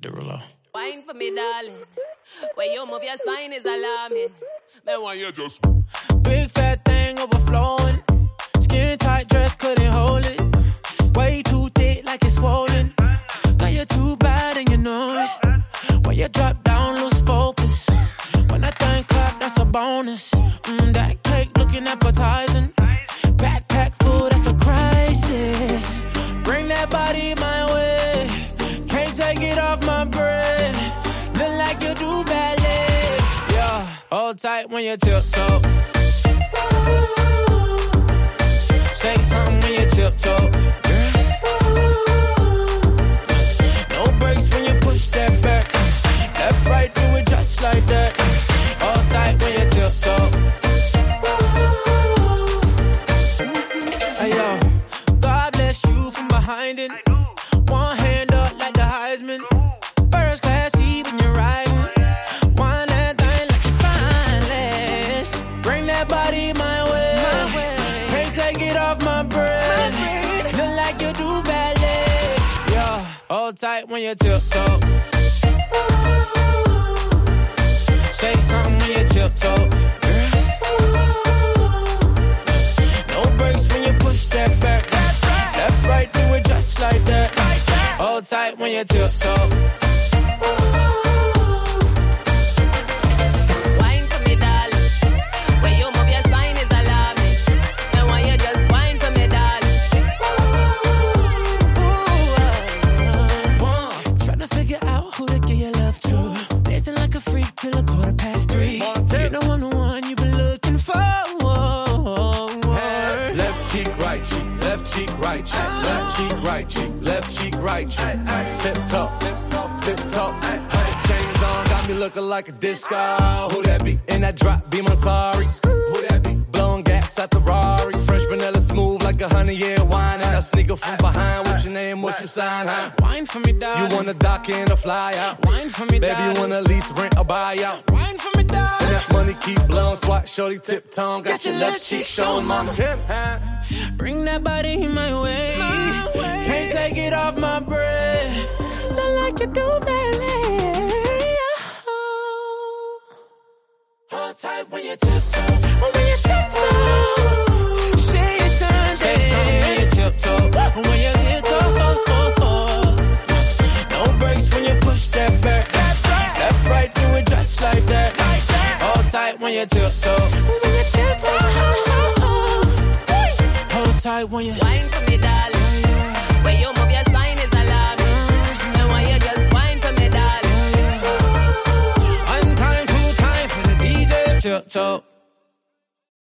Derulo. Wine for me, darling. When you move your spine is alarming. Man, why you just Big fat thing overflowing. Skin tight dress couldn't hold it. Way too thick like it's swollen. Got you too bad and you know it. When you drop down, lose focus. When I think clap, that's a bonus. Mm, that cake looking appetizing. Tight when you tiptoe. Say something when you tiptoe. That body my way. Can't take it off my breath. Look like you do ballet. Yeah, hold tight when you tiptoe. Say something when you tiptoe. No brakes when you push that back. Left, right, do it just like that. Hold tight when you tiptoe. Who to give your love to. Dancing like a freak till a quarter past three. You know I'm the one you've been looking for. Left cheek, right cheek, left cheek, right cheek, ah. left cheek, right cheek, left cheek, right cheek. Tip top, tip top, tip top. Chains on, got me looking like a disco. Who that be? In that drop, be my sorry. Who that be? Blowing gas at the Rari. Fresh vanilla like a honey year wine. And I sneak up from behind. What's your name? What's your sign? Huh? Wine for me, darling. You wanna dock in or fly out? Wine for me, Baby, darling. you wanna lease, rent, or buy out? Wine for me, And darling. that money keep blowing, swat, shorty, tip tongue. Got your left cheek showing, mama. Tip, huh? Bring that body in my way. Can't take it off my breath. Not like you do, ballet. Hold tight when you tiptoe. When you tiptoe. When you tiptoe. When you tiptoe. Hold tight when you. Wine for me, darling. When you move your spine is alarming. And why you just wine for me, darling. One time, two time for the DJ. Tiptoe.